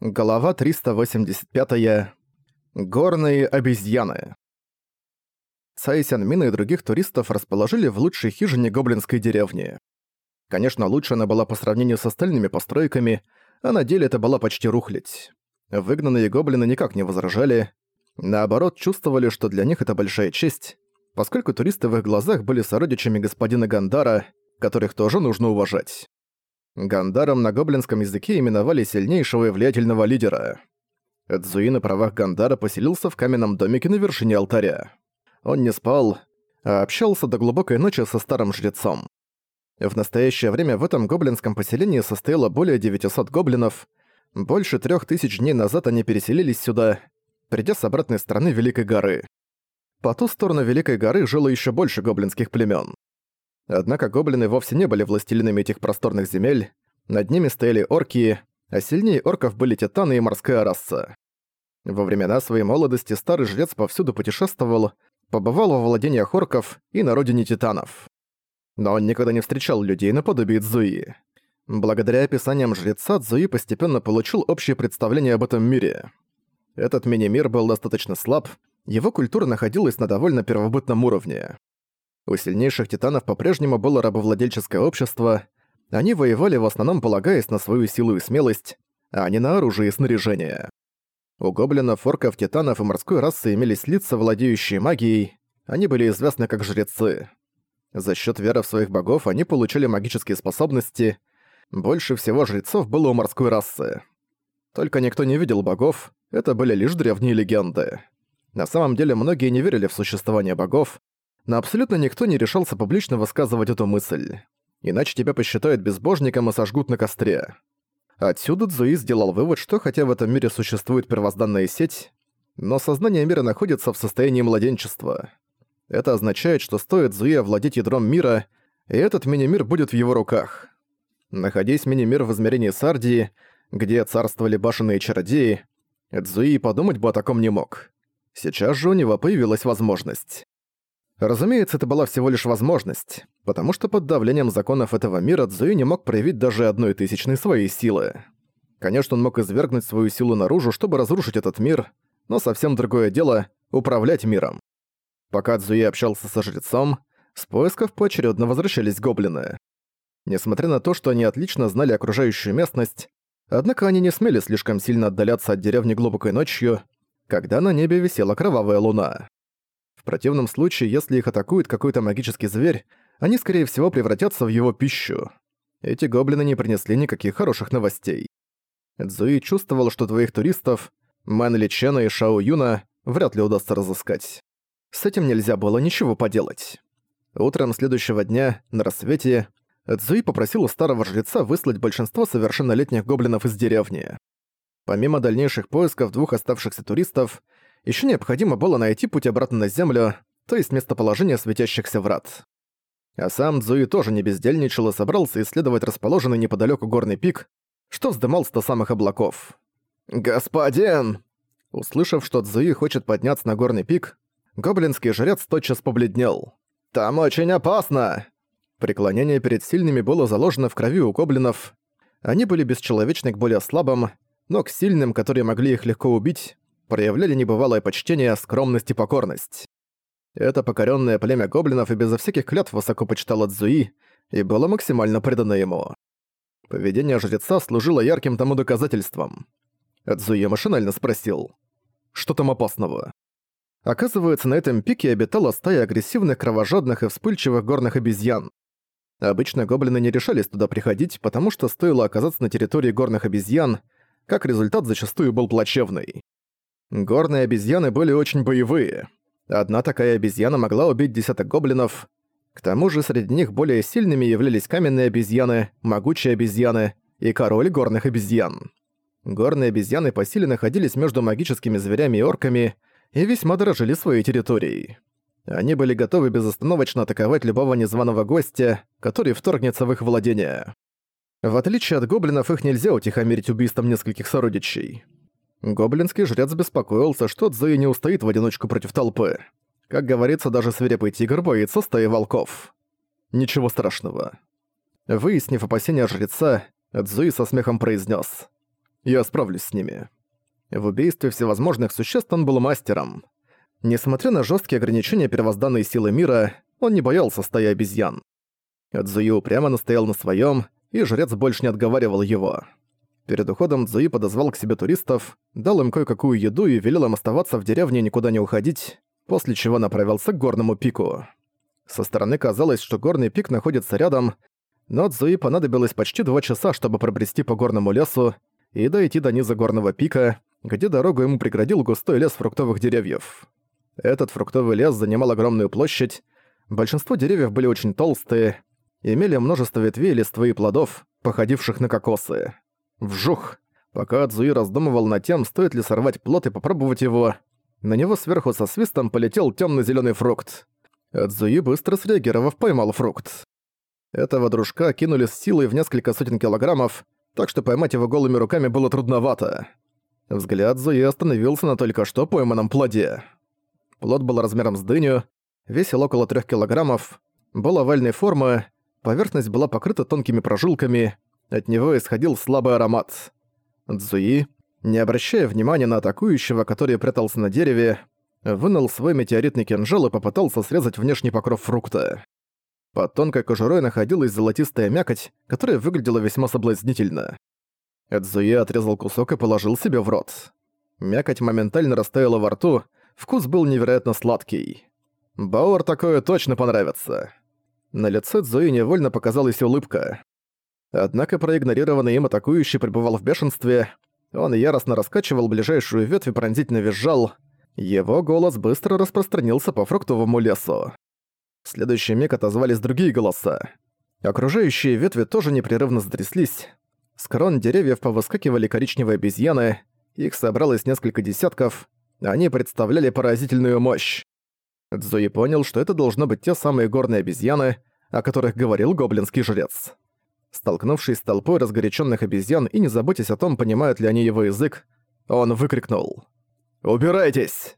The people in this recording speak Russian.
Глава 385. -я. Горные обезьяны. Цай Сянмина и других туристов расположили в лучшей хижине гоблинской деревни. Конечно, лучше она была по сравнению с остальными постройками, а на деле это была почти рухлядь. Выгнанные гоблины никак не возражали, наоборот, чувствовали, что для них это большая честь, поскольку туристы в их глазах были сородичами господина Гандара, которых тоже нужно уважать. Гандаром на гоблинском языке именовали сильнейшего и влиятельного лидера. Эдзуи на правах Гандара поселился в каменном домике на вершине алтаря. Он не спал, а общался до глубокой ночи со старым жрецом. В настоящее время в этом гоблинском поселении состояло более 900 гоблинов. Больше трех тысяч дней назад они переселились сюда, придя с обратной стороны Великой горы. По ту сторону Великой горы жило еще больше гоблинских племен. Однако гоблины вовсе не были властелинами этих просторных земель, над ними стояли орки, а сильнее орков были титаны и морская раса. Во времена своей молодости старый жрец повсюду путешествовал, побывал во владениях орков и на родине титанов. Но он никогда не встречал людей наподобие Цзуи. Благодаря описаниям жреца Цзуи постепенно получил общее представление об этом мире. Этот мини-мир был достаточно слаб, его культура находилась на довольно первобытном уровне. У сильнейших титанов по-прежнему было рабовладельческое общество, они воевали в основном полагаясь на свою силу и смелость, а не на оружие и снаряжение. У гоблинов, орков, титанов и морской расы имелись лица, владеющие магией, они были известны как жрецы. За счет веры в своих богов они получили магические способности. Больше всего жрецов было у морской расы. Только никто не видел богов, это были лишь древние легенды. На самом деле многие не верили в существование богов, но абсолютно никто не решался публично высказывать эту мысль. Иначе тебя посчитают безбожником и сожгут на костре. Отсюда Цзуи сделал вывод, что хотя в этом мире существует первозданная сеть, но сознание мира находится в состоянии младенчества. Это означает, что стоит Цзуи овладеть ядром мира, и этот мини-мир будет в его руках. Находясь мини-мир в измерении Сардии, где царствовали башенные чародеи, Цзуи подумать бы о таком не мог. Сейчас же у него появилась возможность. Разумеется, это была всего лишь возможность, потому что под давлением законов этого мира Цзуи не мог проявить даже одной тысячной своей силы. Конечно, он мог извергнуть свою силу наружу, чтобы разрушить этот мир, но совсем другое дело — управлять миром. Пока Цзуи общался со жрецом, с поисков поочередно возвращались гоблины. Несмотря на то, что они отлично знали окружающую местность, однако они не смели слишком сильно отдаляться от деревни глубокой ночью, когда на небе висела кровавая луна. Противном случае, если их атакует какой-то магический зверь, они, скорее всего, превратятся в его пищу. Эти гоблины не принесли никаких хороших новостей. Цзуи чувствовал, что двоих туристов, Мэн Ли Чена и Шао Юна, вряд ли удастся разыскать. С этим нельзя было ничего поделать. Утром следующего дня, на рассвете, Цзуи попросил у старого жреца выслать большинство совершеннолетних гоблинов из деревни. Помимо дальнейших поисков двух оставшихся туристов, еще необходимо было найти путь обратно на Землю, то есть местоположение светящихся врат. А сам Цзуи тоже не бездельничал и собрался исследовать расположенный неподалеку горный пик, что вздымался до самых облаков. «Господин!» Услышав, что Цзуи хочет подняться на горный пик, гоблинский жрец тотчас побледнел. «Там очень опасно!» Преклонение перед сильными было заложено в крови у гоблинов. Они были бесчеловечны к более слабым, но к сильным, которые могли их легко убить, проявляли небывалое почтение, скромность и покорность. Это покоренное племя гоблинов и безо всяких клятв высоко почитало Цзуи и было максимально предано ему. Поведение жреца служило ярким тому доказательством. Цзуи машинально спросил, что там опасного? Оказывается, на этом пике обитала стая агрессивных, кровожадных и вспыльчивых горных обезьян. Обычно гоблины не решались туда приходить, потому что стоило оказаться на территории горных обезьян, как результат зачастую был плачевный. Горные обезьяны были очень боевые. Одна такая обезьяна могла убить десяток гоблинов. К тому же среди них более сильными являлись каменные обезьяны, могучие обезьяны и король горных обезьян. Горные обезьяны по силе находились между магическими зверями и орками и весьма дорожили своей территорией. Они были готовы безостановочно атаковать любого незваного гостя, который вторгнется в их владение. В отличие от гоблинов, их нельзя утихомирить убийством нескольких сородичей. Гоблинский жрец беспокоился, что Цзуи не устоит в одиночку против толпы. Как говорится, даже свирепый тигр боится стаи волков. Ничего страшного. Выяснив опасения жреца, Цзуи со смехом произнес: я справлюсь с ними. В убийстве всевозможных существ он был мастером. Несмотря на жесткие ограничения первозданной силы мира, он не боялся стаи обезьян. Цзуи упрямо настоял на своем, и жрец больше не отговаривал его. Перед уходом Цзуи подозвал к себе туристов, дал им кое-какую еду и велел им оставаться в деревне и никуда не уходить, после чего направился к горному пику. Со стороны казалось, что горный пик находится рядом, но Цзуи понадобилось почти два часа, чтобы пробрести по горному лесу и дойти до низа горного пика, где дорогу ему преградил густой лес фруктовых деревьев. Этот фруктовый лес занимал огромную площадь, большинство деревьев были очень толстые, имели множество ветвей, листвы и плодов, походивших на кокосы. Вжух! Пока Цзуи раздумывал над тем, стоит ли сорвать плод и попробовать его, на него сверху со свистом полетел темно зеленый фрукт. Цзуи, быстро среагировав, поймал фрукт. Этого дружка кинули с силой в несколько сотен килограммов, так что поймать его голыми руками было трудновато. Взгляд Зуи остановился на только что пойманном плоде. Плод был размером с дыню, весил около 3 килограммов, был овальной формы, поверхность была покрыта тонкими прожилками, от него исходил слабый аромат. Цзуи, не обращая внимания на атакующего, который прятался на дереве, вынул свой метеоритный кинжал и попытался срезать внешний покров фрукта. Под тонкой кожурой находилась золотистая мякоть, которая выглядела весьма соблазнительно. Эдзуе отрезал кусок и положил себе в рот. Мякоть моментально растаяла во рту, вкус был невероятно сладкий. Бауэр такое точно понравится. На лице Цзуи невольно показалась улыбка. Однако проигнорированный им атакующий пребывал в бешенстве. Он яростно раскачивал ближайшую ветвь и пронзительно визжал. Его голос быстро распространился по фруктовому лесу. В следующий миг отозвались другие голоса. Окружающие ветви тоже непрерывно затряслись. С крон деревьев повыскакивали коричневые обезьяны. Их собралось несколько десятков. Они представляли поразительную мощь. Цзуи понял, что это должно быть те самые горные обезьяны, о которых говорил гоблинский жрец. Столкнувшись с толпой разгоряченных обезьян и не заботясь о том, понимают ли они его язык, он выкрикнул. «Убирайтесь!»